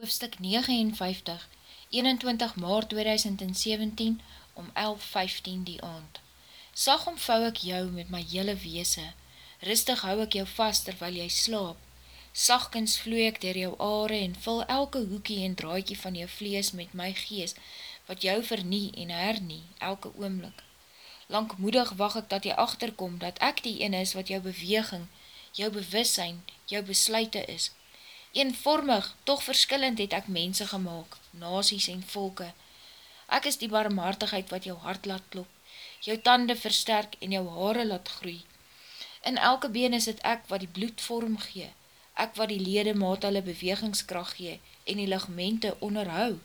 Hoofstuk 59, 21 maart 2017, om 11.15 die aand. Sag omvou ek jou met my hele weese, rustig hou ek jou vast terwyl jy slaap, sagkens vloe ek dier jou aare en vul elke hoekie en draaikie van jou vlees met my gees, wat jou vernie en hernie, elke oomlik. Langmoedig wacht ek dat jy achterkom, dat ek die een is wat jou beweging, jou bewissijn, jou besluite is, Eenvormig, toch verskillend het ek mense gemaakt, nasies en volke. Ek is die barmhartigheid wat jou hart laat klop, jou tande versterk en jou haare laat groei. In elke been is het ek wat die bloed vorm gee, ek wat die ledemaat hulle bewegingskracht gee en die ligmente onderhou.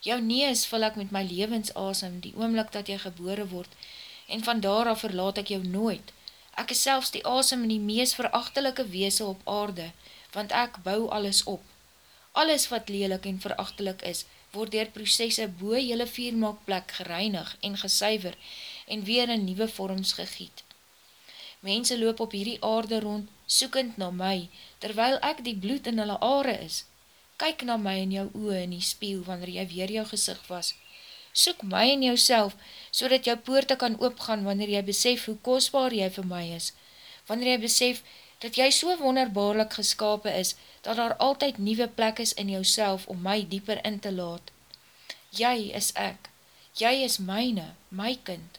Jou nees vul ek met my levensasem die oomlik dat jy gebore word en van daaraf verlaat ek jou nooit. Ek is selfs die asem in die mees verachtelike weese op aarde, want ek bou alles op. Alles wat lelik en verachtelik is, word dier processe boe jylle viermaakplek gereinig en gesuiver en weer in nieuwe vorms gegiet. Mense loop op hierdie aarde rond, soekend na my, terwyl ek die bloed in hulle aare is. Kyk na my in jou oe in die spiel, wanneer jy weer jou gezicht was. Soek my in jou self, so dat jou poorte kan oopgaan, wanneer jy besef hoe kostbaar jy vir my is. Wanneer jy besef, dat jy so wonderbaarlik geskapen is, dat daar altyd nieuwe plek is in jouself om my dieper in te laat. Jy is ek, jy is myne, my kind,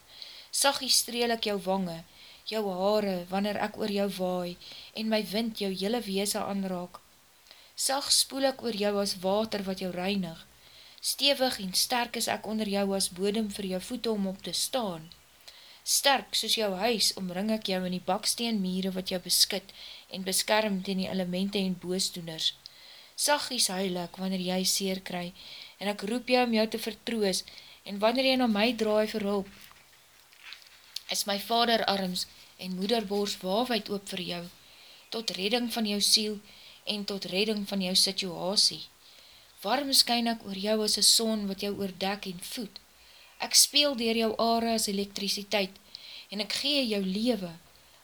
sagie streel ek jou wange, jou haare, wanneer ek oor jou waai, en my wind jou jylle weese aanraak. Sag spoel ek oor jou as water wat jou reinig, stevig en sterk is ek onder jou as bodem vir jou voete om op te staan, Sterk soos jou huis omring ek jou in die baksteen miere wat jou beskit en beskerm ten die elemente en boosdoeners. Sagies huil ek wanneer jy seer kry en ek roep jou om jou te vertroos en wanneer jy na my draai vir hulp, is my vader arms en moederbors waafheid oop vir jou, tot redding van jou siel en tot redding van jou situasie. Warm skyn ek oor jou as een son wat jou oordek en voed, Ek speel dier jou aare as elektrisiteit en ek gee jou lewe.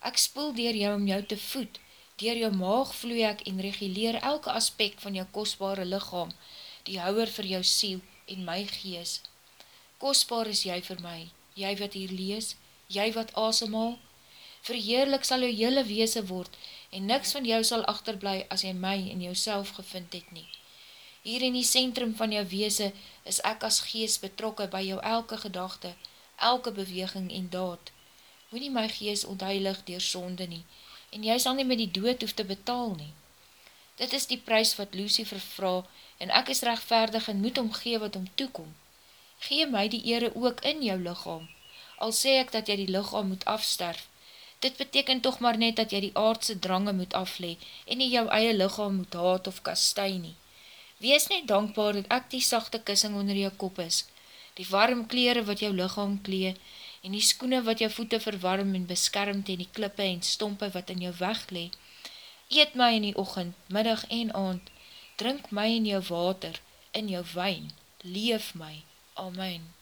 Ek spoel dier jou om jou te voed. Dier jou maag vloe ek en reguleer elke aspek van jou kostbare lichaam, die houwer vir jou siel en my gees. Kostbaar is jy vir my, jy wat hier lees, jy wat asemhaal. Verheerlik sal jou hele weese word en niks van jou sal achterblij as jy my in jou gevind het nie. Hier in die centrum van jou weese is ek as gees betrokke by jou elke gedachte, elke beweging en daad. Moe nie my gees ontheilig dier sonde nie, en jy sal nie met die dood hoef te betaal nie. Dit is die prijs wat Lucifer vraag, en ek is rechtvaardig en moet omgee wat om toekom. Gee my die ere ook in jou lichaam, al sê ek dat jy die lichaam moet afsterf. Dit beteken toch maar net dat jy die aardse drange moet aflee, en nie jou eie lichaam moet haat of kastei nie. Wees net dankbaar dat ek die sachte kussing onder jou kop is, die warm kleren wat jou lichaam klee, en die skoene wat jou voete verwarm en beskerm ten die klippe en stompe wat in jou weg lee. Eet my in die ochend, middag en aand, drink my in jou water, in jou wijn, leef my. Amen.